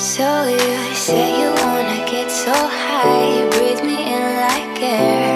So you say you wanna get so high, you breathe me in like air.